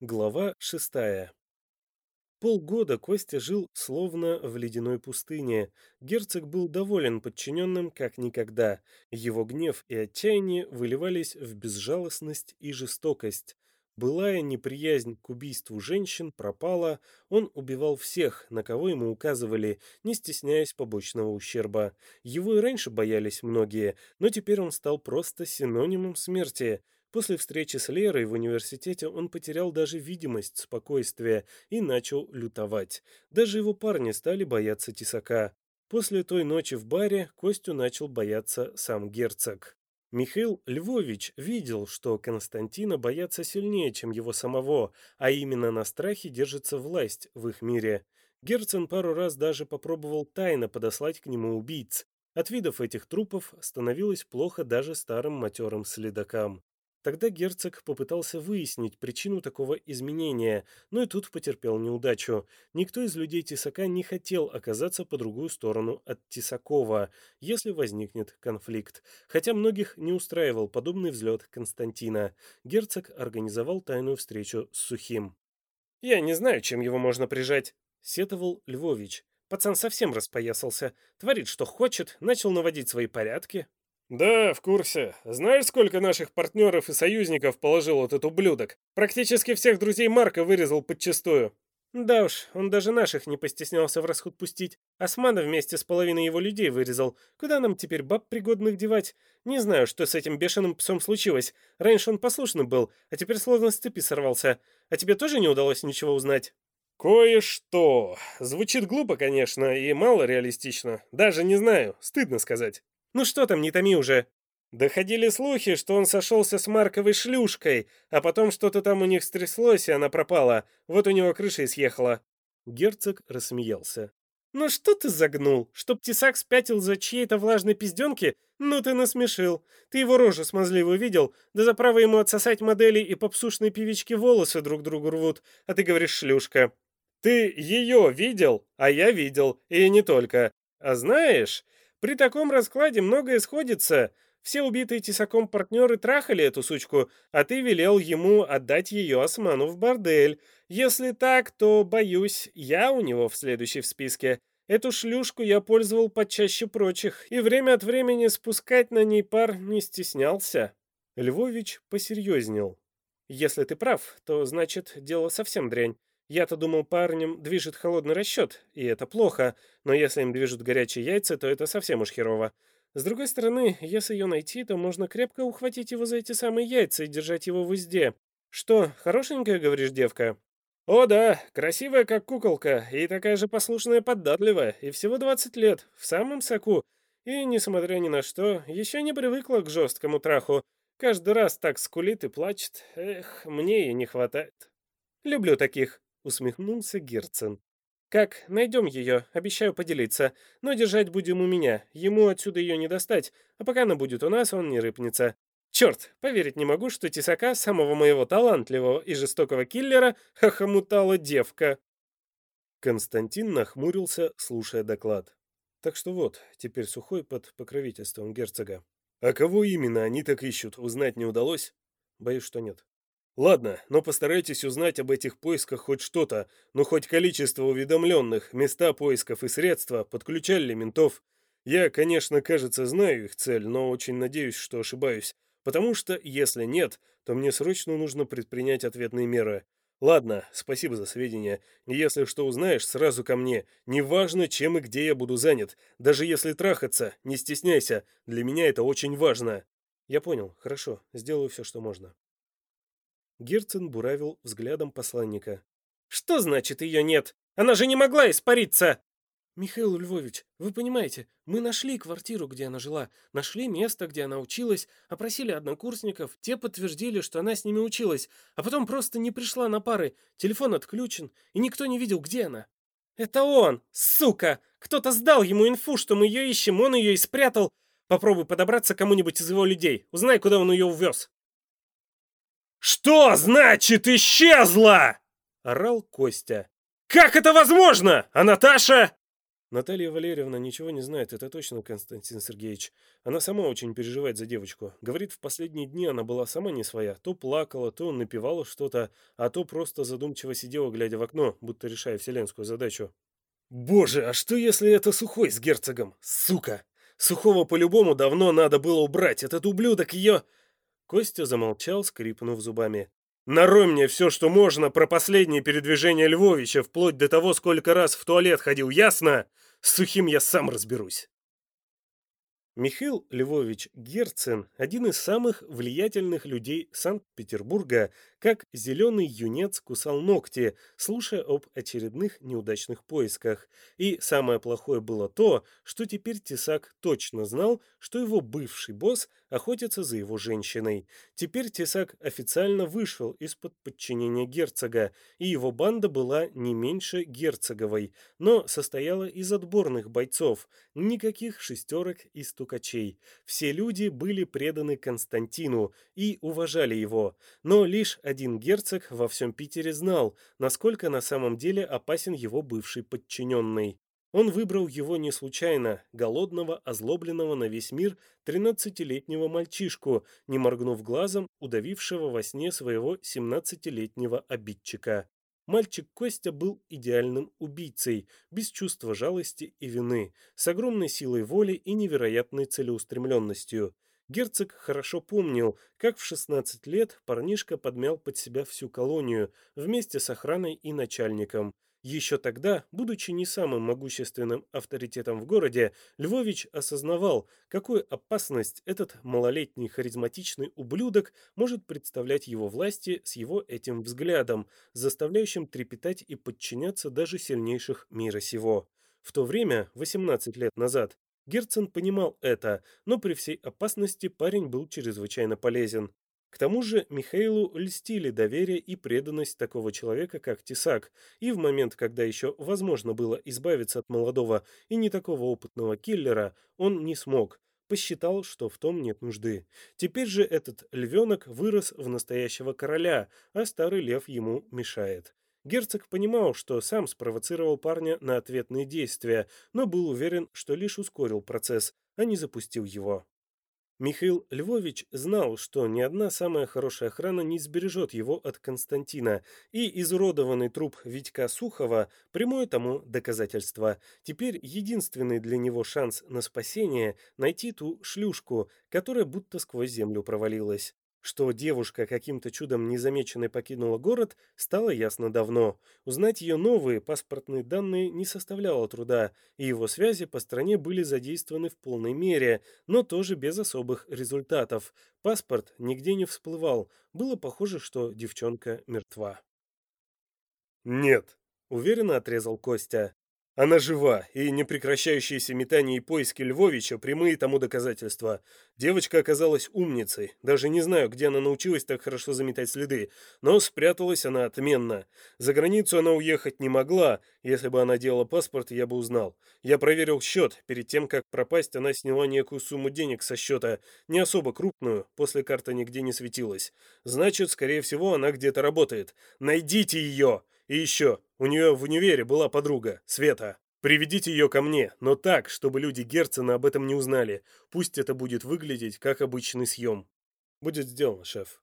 Глава шестая. Полгода Костя жил словно в ледяной пустыне. Герцог был доволен подчиненным как никогда. Его гнев и отчаяние выливались в безжалостность и жестокость. Былая неприязнь к убийству женщин пропала, он убивал всех, на кого ему указывали, не стесняясь побочного ущерба. Его и раньше боялись многие, но теперь он стал просто синонимом смерти – После встречи с Лерой в университете он потерял даже видимость спокойствия и начал лютовать. Даже его парни стали бояться тесака. После той ночи в баре Костю начал бояться сам герцог. Михаил Львович видел, что Константина боятся сильнее, чем его самого, а именно на страхе держится власть в их мире. Герцен пару раз даже попробовал тайно подослать к нему убийц. От видов этих трупов становилось плохо даже старым матерым следакам. Тогда герцог попытался выяснить причину такого изменения, но и тут потерпел неудачу. Никто из людей Тесака не хотел оказаться по другую сторону от Тесакова, если возникнет конфликт. Хотя многих не устраивал подобный взлет Константина. Герцог организовал тайную встречу с Сухим. «Я не знаю, чем его можно прижать», — сетовал Львович. Пацан совсем распоясался. Творит, что хочет, начал наводить свои порядки, «Да, в курсе. Знаешь, сколько наших партнеров и союзников положил этот ублюдок? Практически всех друзей Марка вырезал подчистую». «Да уж, он даже наших не постеснялся в расход пустить. Османа вместе с половиной его людей вырезал. Куда нам теперь баб пригодных девать? Не знаю, что с этим бешеным псом случилось. Раньше он послушным был, а теперь словно с цепи сорвался. А тебе тоже не удалось ничего узнать?» «Кое-что. Звучит глупо, конечно, и мало реалистично. Даже не знаю, стыдно сказать». Ну что там, не томи уже. Доходили слухи, что он сошелся с Марковой шлюшкой, а потом что-то там у них стряслось, и она пропала. Вот у него крыша и съехала. Герцог рассмеялся. «Ну что ты загнул? Чтоб тесак спятил за чьей-то влажной пизденки? Ну ты насмешил. Ты его рожу смазливую видел? Да за право ему отсосать модели и попсушные певички волосы друг другу рвут, а ты говоришь шлюшка. Ты ее видел, а я видел, и не только. А знаешь, при таком раскладе многое сходится. Все убитые тесаком партнеры трахали эту сучку, а ты велел ему отдать ее осману в бордель. Если так, то, боюсь, я у него в следующей в списке. Эту шлюшку я пользовал почаще прочих, и время от времени спускать на ней пар не стеснялся. Львович посерьезнел. Если ты прав, то значит дело совсем дрянь. Я-то думал, парнем движет холодный расчет, и это плохо, но если им движут горячие яйца, то это совсем уж херово. С другой стороны, если ее найти, то можно крепко ухватить его за эти самые яйца и держать его в узде. Что, хорошенькая, говоришь, девка? О да, красивая как куколка, и такая же послушная податливая, и всего 20 лет, в самом соку. И, несмотря ни на что, еще не привыкла к жесткому траху. Каждый раз так скулит и плачет. Эх, мне и не хватает. Люблю таких усмехнулся Герцен. «Как, найдем ее, обещаю поделиться, но держать будем у меня, ему отсюда ее не достать, а пока она будет у нас, он не рыпнется. Черт, поверить не могу, что тесака, самого моего талантливого и жестокого киллера, хохомутала девка». Константин нахмурился, слушая доклад. Так что вот, теперь сухой под покровительством герцога. А кого именно они так ищут, узнать не удалось? Боюсь, что нет. Ладно, но постарайтесь узнать об этих поисках хоть что-то, ну хоть количество уведомленных, места поисков и средства, подключали ли ментов. Я, конечно, кажется, знаю их цель, но очень надеюсь, что ошибаюсь, потому что, если нет, то мне срочно нужно предпринять ответные меры. Ладно, спасибо за сведения. Если что узнаешь, сразу ко мне. Неважно, чем и где я буду занят. Даже если трахаться, не стесняйся. Для меня это очень важно. Я понял. Хорошо. Сделаю все, что можно. Герцен буравил взглядом посланника. «Что значит ее нет? Она же не могла испариться!» «Михаил Львович, вы понимаете, мы нашли квартиру, где она жила, нашли место, где она училась, опросили однокурсников, те подтвердили, что она с ними училась, а потом просто не пришла на пары, телефон отключен, и никто не видел, где она». «Это он, сука! Кто-то сдал ему инфу, что мы ее ищем, он ее и спрятал. Попробуй подобраться к кому-нибудь из его людей, узнай, куда он ее увез». «Что значит исчезла?» — орал Костя. «Как это возможно? А Наташа?» Наталья Валерьевна ничего не знает, это точно, Константин Сергеевич. Она сама очень переживает за девочку. Говорит, в последние дни она была сама не своя. То плакала, то напевала что-то, а то просто задумчиво сидела, глядя в окно, будто решая вселенскую задачу. Боже, а что если это Сухой с герцогом? Сука! Сухого по-любому давно надо было убрать. Этот ублюдок ее... Костя замолчал, скрипнув зубами. Нарой мне все, что можно про последнее передвижение Львовича, вплоть до того, сколько раз в туалет ходил, ясно? С сухим я сам разберусь. Михаил Львович Герцен – один из самых влиятельных людей Санкт-Петербурга, как зеленый юнец кусал ногти, слушая об очередных неудачных поисках. И самое плохое было то, что теперь Тесак точно знал, что его бывший босс охотится за его женщиной. Теперь Тесак официально вышел из-под подчинения герцога, и его банда была не меньше герцоговой, но состояла из отборных бойцов, никаких шестерок и стукачей. Все люди были преданы Константину и уважали его, но лишь один герцог во всем Питере знал, насколько на самом деле опасен его бывший подчиненный. Он выбрал его не случайно, голодного, озлобленного на весь мир 13-летнего мальчишку, не моргнув глазом, удавившего во сне своего 17-летнего обидчика. Мальчик Костя был идеальным убийцей, без чувства жалости и вины, с огромной силой воли и невероятной целеустремленностью. Герцог хорошо помнил, как в 16 лет парнишка подмял под себя всю колонию вместе с охраной и начальником – еще тогда, будучи не самым могущественным авторитетом в городе, Львович осознавал, какую опасность этот малолетний харизматичный ублюдок может представлять его власти с его этим взглядом, заставляющим трепетать и подчиняться даже сильнейших мира сего. В то время, 18 лет назад, Герцен понимал это, но при всей опасности парень был чрезвычайно полезен. К тому же Михаилу льстили доверие и преданность такого человека, как Тесак, и в момент, когда еще возможно было избавиться от молодого и не такого опытного киллера, он не смог, посчитал, что в том нет нужды. Теперь же этот львенок вырос в настоящего короля, а старый лев ему мешает. Герцог понимал, что сам спровоцировал парня на ответные действия, но был уверен, что лишь ускорил процесс, а не запустил его. Михаил Львович знал, что ни одна самая хорошая охрана не сбережет его от Константина, и изуродованный труп Витька Сухова – прямое тому доказательство. Теперь единственный для него шанс на спасение – найти ту шлюшку, которая будто сквозь землю провалилась. Что девушка каким-то чудом незамеченной покинула город, стало ясно давно. Узнать ее новые паспортные данные не составляло труда, и его связи по стране были задействованы в полной мере, но тоже без особых результатов. Паспорт нигде не всплывал, было похоже, что девчонка мертва. «Нет», — уверенно отрезал Костя. Она жива, и непрекращающиеся метания и поиски Львовича – прямые тому доказательства. Девочка оказалась умницей. Даже не знаю, где она научилась так хорошо заметать следы, но спряталась она отменно. За границу она уехать не могла. Если бы она делала паспорт, я бы узнал. Я проверил счет. Перед тем, как пропасть, она сняла некую сумму денег со счета. Не особо крупную, после карта нигде не светилась. Значит, скорее всего, она где-то работает. Найдите ее! И еще, у нее в универе была подруга, Света. Приведите ее ко мне, но так, чтобы люди Герцена об этом не узнали. Пусть это будет выглядеть как обычный съем. Будет сделано, шеф.